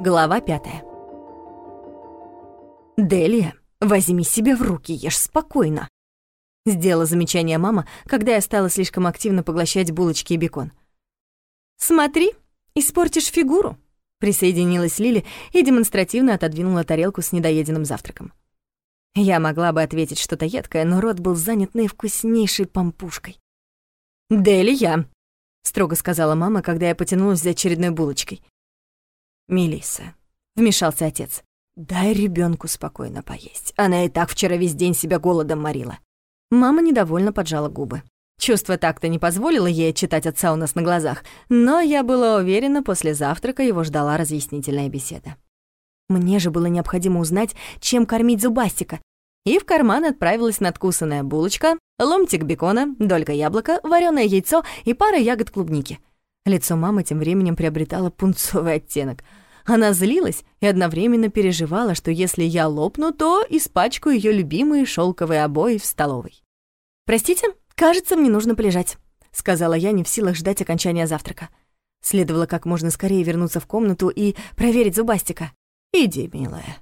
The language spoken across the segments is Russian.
Глава пятая. «Делия, возьми себя в руки, ешь спокойно», — сделала замечание мама, когда я стала слишком активно поглощать булочки и бекон. «Смотри, испортишь фигуру», — присоединилась Лили и демонстративно отодвинула тарелку с недоеденным завтраком. Я могла бы ответить что-то едкое, но рот был занят наивкуснейшей пампушкой. «Делия», — строго сказала мама, когда я потянулась за очередной булочкой. Мелисса, вмешался отец. Дай ребенку спокойно поесть. Она и так вчера весь день себя голодом морила. Мама недовольно поджала губы. Чувство так-то не позволило ей читать отца у нас на глазах, но я была уверена, после завтрака его ждала разъяснительная беседа. Мне же было необходимо узнать, чем кормить зубастика, и в карман отправилась надкусанная булочка, ломтик бекона, долька яблока, вареное яйцо и пара ягод клубники — Лицо мамы тем временем приобретало пунцовый оттенок. Она злилась и одновременно переживала, что если я лопну, то испачкаю ее любимые шелковые обои в столовой. «Простите, кажется, мне нужно полежать», — сказала я, не в силах ждать окончания завтрака. Следовало как можно скорее вернуться в комнату и проверить зубастика. «Иди, милая», —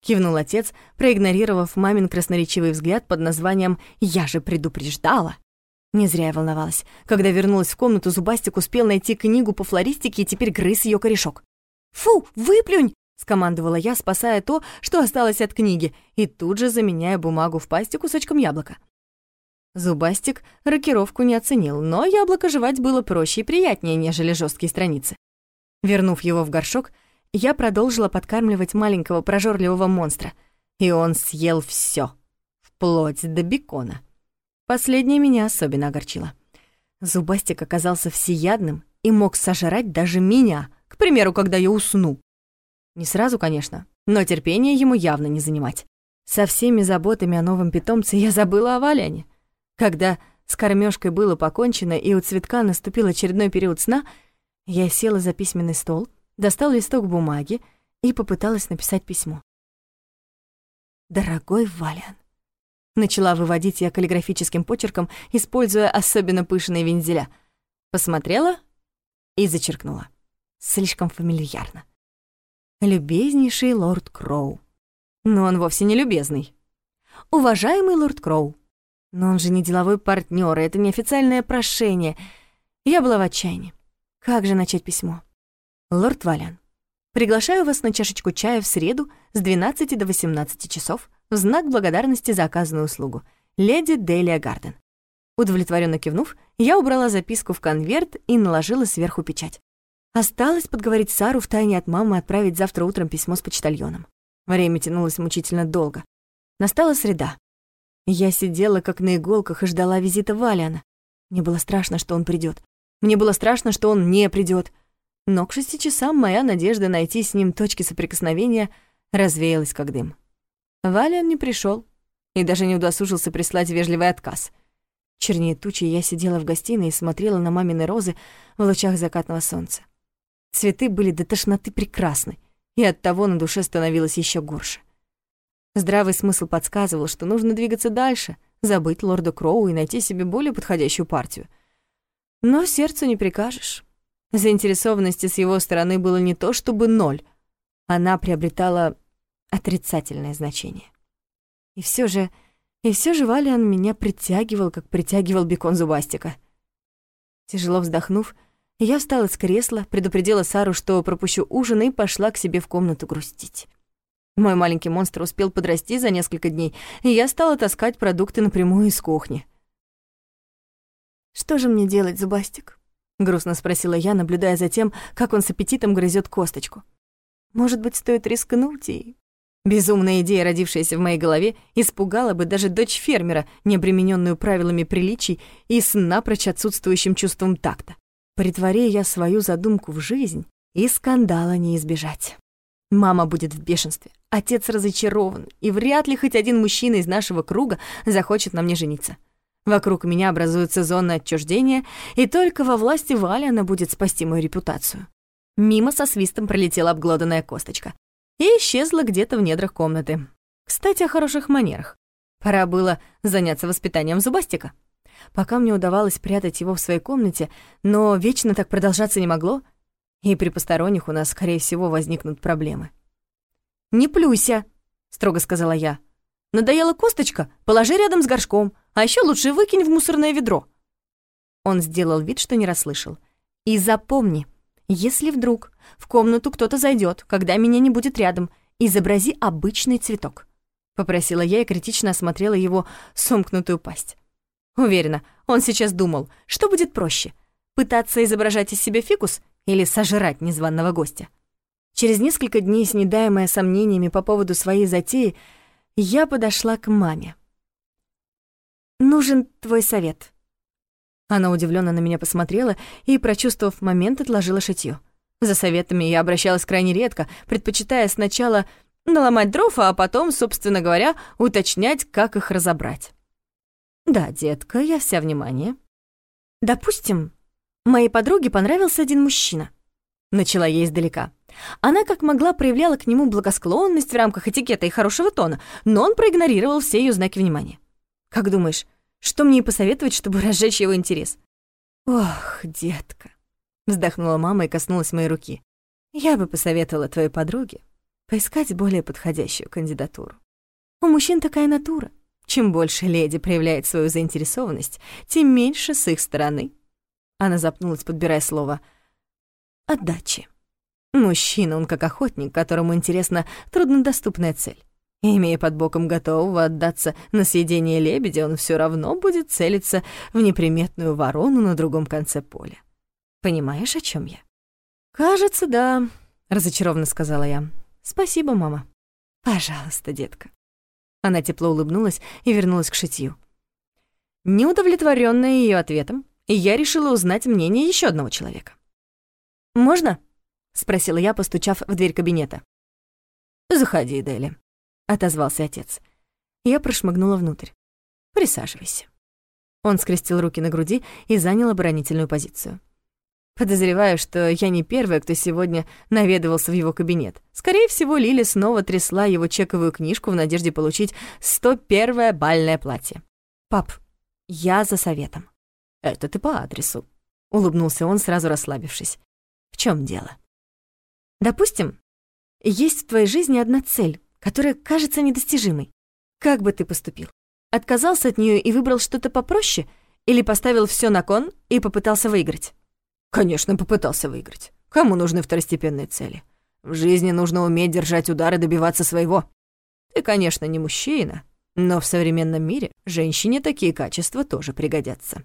кивнул отец, проигнорировав мамин красноречивый взгляд под названием «Я же предупреждала». Не зря я волновалась. Когда вернулась в комнату, Зубастик успел найти книгу по флористике и теперь грыз ее корешок. «Фу, выплюнь!» — скомандовала я, спасая то, что осталось от книги, и тут же заменяя бумагу в пасти кусочком яблока. Зубастик рокировку не оценил, но яблоко жевать было проще и приятнее, нежели жесткие страницы. Вернув его в горшок, я продолжила подкармливать маленького прожорливого монстра, и он съел все, вплоть до бекона. Последнее меня особенно огорчило. Зубастик оказался всеядным и мог сожрать даже меня, к примеру, когда я усну. Не сразу, конечно, но терпение ему явно не занимать. Со всеми заботами о новом питомце я забыла о Валяне. Когда с кормёжкой было покончено и у цветка наступил очередной период сна, я села за письменный стол, достала листок бумаги и попыталась написать письмо. «Дорогой Валян, Начала выводить я каллиграфическим почерком, используя особенно пышные вензеля. Посмотрела и зачеркнула. Слишком фамильярно. Любезнейший лорд Кроу. Но он вовсе не любезный. Уважаемый лорд Кроу. Но он же не деловой партнер, это не официальное прошение. Я была в отчаянии. Как же начать письмо? Лорд Валян, приглашаю вас на чашечку чая в среду с 12 до 18 часов в знак благодарности за оказанную услугу. Леди Делия Гарден. Удовлетворенно кивнув, я убрала записку в конверт и наложила сверху печать. Осталось подговорить Сару втайне от мамы отправить завтра утром письмо с почтальоном. Время тянулось мучительно долго. Настала среда. Я сидела как на иголках и ждала визита Валиана. Мне было страшно, что он придет. Мне было страшно, что он не придет. Но к шести часам моя надежда найти с ним точки соприкосновения развеялась как дым. Валиан не пришел и даже не удосужился прислать вежливый отказ. Чернее тучи я сидела в гостиной и смотрела на мамины розы в лучах закатного солнца. Цветы были до тошноты прекрасны, и оттого на душе становилось еще горше. Здравый смысл подсказывал, что нужно двигаться дальше, забыть лорда Кроу и найти себе более подходящую партию. Но сердцу не прикажешь. Заинтересованности с его стороны было не то чтобы ноль. Она приобретала отрицательное значение. И все же, и все же Валиан меня притягивал, как притягивал бекон зубастика. Тяжело вздохнув, я встала с кресла, предупредила Сару, что пропущу ужин, и пошла к себе в комнату грустить. Мой маленький монстр успел подрасти за несколько дней, и я стала таскать продукты напрямую из кухни. «Что же мне делать, Зубастик?» — грустно спросила я, наблюдая за тем, как он с аппетитом грызет косточку. «Может быть, стоит рискнуть и Безумная идея, родившаяся в моей голове, испугала бы даже дочь фермера, не обремененную правилами приличий и с напрочь отсутствующим чувством такта. Притвори я свою задумку в жизнь, и скандала не избежать. Мама будет в бешенстве, отец разочарован, и вряд ли хоть один мужчина из нашего круга захочет на мне жениться. Вокруг меня образуется зона отчуждения, и только во власти Вали она будет спасти мою репутацию. Мимо со свистом пролетела обглоданная косточка и исчезла где-то в недрах комнаты. Кстати, о хороших манерах. Пора было заняться воспитанием зубастика. Пока мне удавалось прятать его в своей комнате, но вечно так продолжаться не могло. и при посторонних у нас, скорее всего, возникнут проблемы. «Не плюйся», — строго сказала я. «Надоела косточка? Положи рядом с горшком, а еще лучше выкинь в мусорное ведро». Он сделал вид, что не расслышал. «И запомни, если вдруг в комнату кто-то зайдет, когда меня не будет рядом, изобрази обычный цветок», — попросила я и критично осмотрела его сомкнутую пасть. Уверена, он сейчас думал, что будет проще — пытаться изображать из себя фикус или сожрать незваного гостя. Через несколько дней, снедаемая сомнениями по поводу своей затеи, я подошла к маме. «Нужен твой совет». Она удивленно на меня посмотрела и, прочувствовав момент, отложила шитьё. За советами я обращалась крайне редко, предпочитая сначала наломать дров, а потом, собственно говоря, уточнять, как их разобрать. «Да, детка, я вся внимание». «Допустим, моей подруге понравился один мужчина», — начала я издалека. Она как могла проявляла к нему благосклонность в рамках этикета и хорошего тона, но он проигнорировал все ее знаки внимания. «Как думаешь, что мне посоветовать, чтобы разжечь его интерес?» «Ох, детка», — вздохнула мама и коснулась моей руки. «Я бы посоветовала твоей подруге поискать более подходящую кандидатуру. У мужчин такая натура. Чем больше леди проявляет свою заинтересованность, тем меньше с их стороны». Она запнулась, подбирая слово «отдачи». Мужчина, он как охотник, которому интересна труднодоступная цель. Имея под боком готового отдаться на съедение лебедя, он все равно будет целиться в неприметную ворону на другом конце поля. Понимаешь, о чем я? «Кажется, да», — разочарованно сказала я. «Спасибо, мама». «Пожалуйста, детка». Она тепло улыбнулась и вернулась к шитью. Неудовлетворённая ее ответом, я решила узнать мнение еще одного человека. «Можно?» — спросила я, постучав в дверь кабинета. «Заходи, Дели», — отозвался отец. Я прошмыгнула внутрь. «Присаживайся». Он скрестил руки на груди и занял оборонительную позицию. Подозреваю, что я не первая, кто сегодня наведывался в его кабинет. Скорее всего, Лили снова трясла его чековую книжку в надежде получить 101-е бальное платье. «Пап, я за советом». «Это ты по адресу», — улыбнулся он, сразу расслабившись. «В чем дело?» Допустим, есть в твоей жизни одна цель, которая кажется недостижимой. Как бы ты поступил? Отказался от нее и выбрал что-то попроще или поставил все на кон и попытался выиграть? Конечно, попытался выиграть. Кому нужны второстепенные цели? В жизни нужно уметь держать удар и добиваться своего. Ты, конечно, не мужчина, но в современном мире женщине такие качества тоже пригодятся.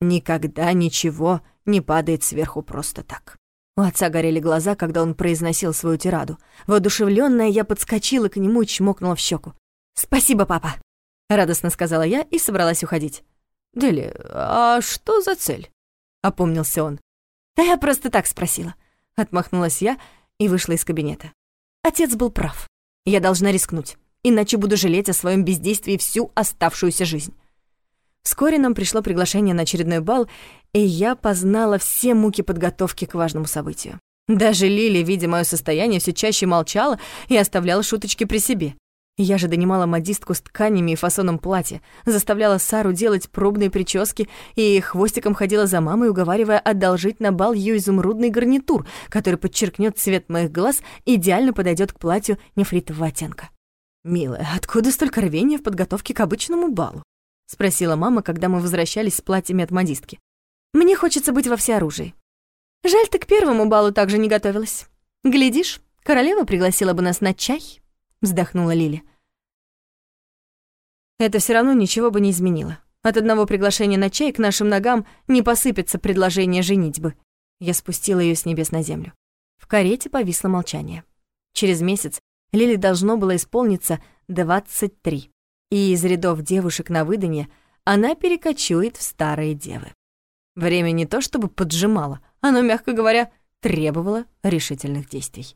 Никогда ничего не падает сверху просто так. У отца горели глаза, когда он произносил свою тираду. Воодушевлённая, я подскочила к нему и чмокнула в щеку. «Спасибо, папа!» — радостно сказала я и собралась уходить. «Дели, а что за цель?» — опомнился он. «Да я просто так спросила». Отмахнулась я и вышла из кабинета. Отец был прав. Я должна рискнуть, иначе буду жалеть о своем бездействии всю оставшуюся жизнь. Вскоре нам пришло приглашение на очередной бал, и я познала все муки подготовки к важному событию. Даже Лили, видя моё состояние, все чаще молчала и оставляла шуточки при себе. Я же донимала модистку с тканями и фасоном платья, заставляла Сару делать пробные прически и хвостиком ходила за мамой, уговаривая одолжить на бал ее изумрудный гарнитур, который подчеркнет цвет моих глаз и идеально подойдет к платью нефритового оттенка. «Милая, откуда столько рвения в подготовке к обычному балу?» — спросила мама, когда мы возвращались с платьями от модистки. Мне хочется быть во всеоружии. Жаль, ты к первому балу также не готовилась. Глядишь, королева пригласила бы нас на чай, вздохнула Лили. Это все равно ничего бы не изменило. От одного приглашения на чай к нашим ногам не посыпется предложение женитьбы. Я спустила ее с небес на землю. В карете повисло молчание. Через месяц Лили должно было исполниться 23, и из рядов девушек на выданье она перекочует в старые девы. Время не то чтобы поджимало, оно, мягко говоря, требовало решительных действий.